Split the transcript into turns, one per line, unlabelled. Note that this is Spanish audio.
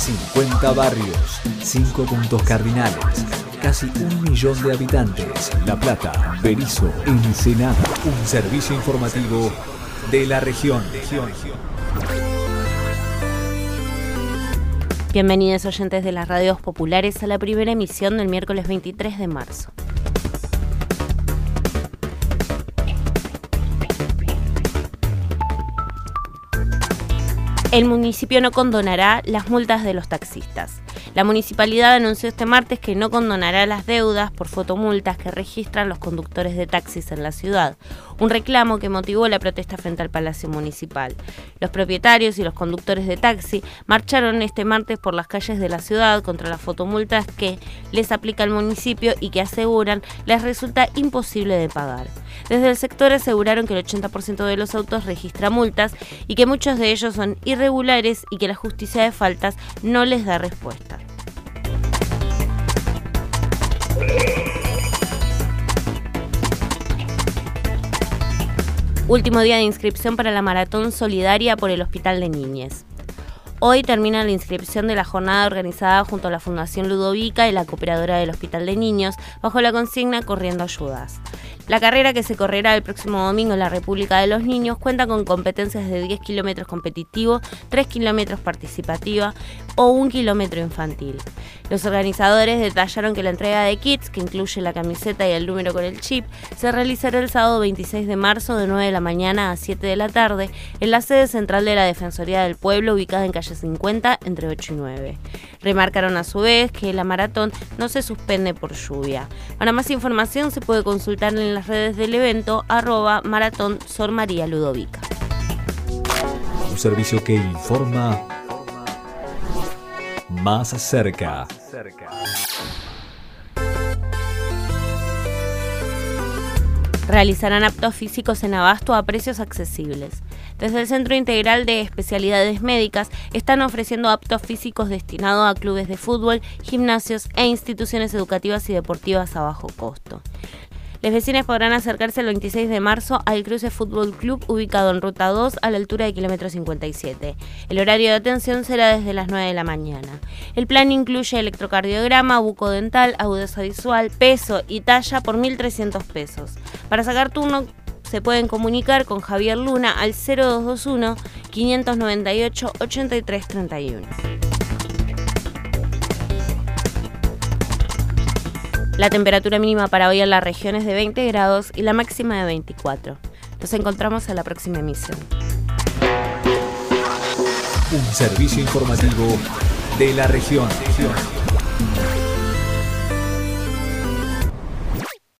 50 barrios, 5 puntos cardinales, casi un millón de habitantes. La Plata, Berizo, Ensenada. Un servicio informativo de la región.
Bienvenidos oyentes de las radios populares a la primera emisión del miércoles 23 de marzo. El municipio no condonará las multas de los taxistas. La municipalidad anunció este martes que no condonará las deudas por fotomultas que registran los conductores de taxis en la ciudad, un reclamo que motivó la protesta frente al Palacio Municipal. Los propietarios y los conductores de taxi marcharon este martes por las calles de la ciudad contra las fotomultas que les aplica el municipio y que aseguran les resulta imposible de pagar. Desde el sector aseguraron que el 80% de los autos registra multas y que muchos de ellos son irregulares y que la justicia de faltas no les da respuesta. Último día de inscripción para la maratón solidaria por el Hospital de Niñez. Hoy termina la inscripción de la jornada organizada junto a la Fundación Ludovica y la Cooperadora del Hospital de Niños bajo la consigna Corriendo Ayudas. La carrera que se correrá el próximo domingo en la República de los Niños cuenta con competencias de 10 kilómetros competitivo, 3 kilómetros participativa o 1 kilómetro infantil. Los organizadores detallaron que la entrega de kits, que incluye la camiseta y el número con el chip, se realizará el sábado 26 de marzo de 9 de la mañana a 7 de la tarde en la sede central de la Defensoría del Pueblo ubicada en calle 50 entre 8 y 9. Remarcaron a su vez que la maratón no se suspende por lluvia. Para más información se puede consultar en las redes del evento arroba maratón Sor María Ludovica.
Un servicio que informa más cerca.
Realizarán aptos físicos en abasto a precios accesibles. Desde el Centro Integral de Especialidades Médicas están ofreciendo aptos físicos destinados a clubes de fútbol, gimnasios e instituciones educativas y deportivas a bajo costo. Los vecinos podrán acercarse el 26 de marzo al Cruce Fútbol Club ubicado en Ruta 2 a la altura de kilómetro 57. El horario de atención será desde las 9 de la mañana. El plan incluye electrocardiograma, bucodental, agudeza visual, peso y talla por 1.300 pesos. Para sacar turno se pueden comunicar con Javier Luna al 0221 598 8331. La temperatura mínima para hoy en la región es de 20 grados y la máxima de 24. Nos encontramos en la próxima emisión.
Un servicio informativo de la región.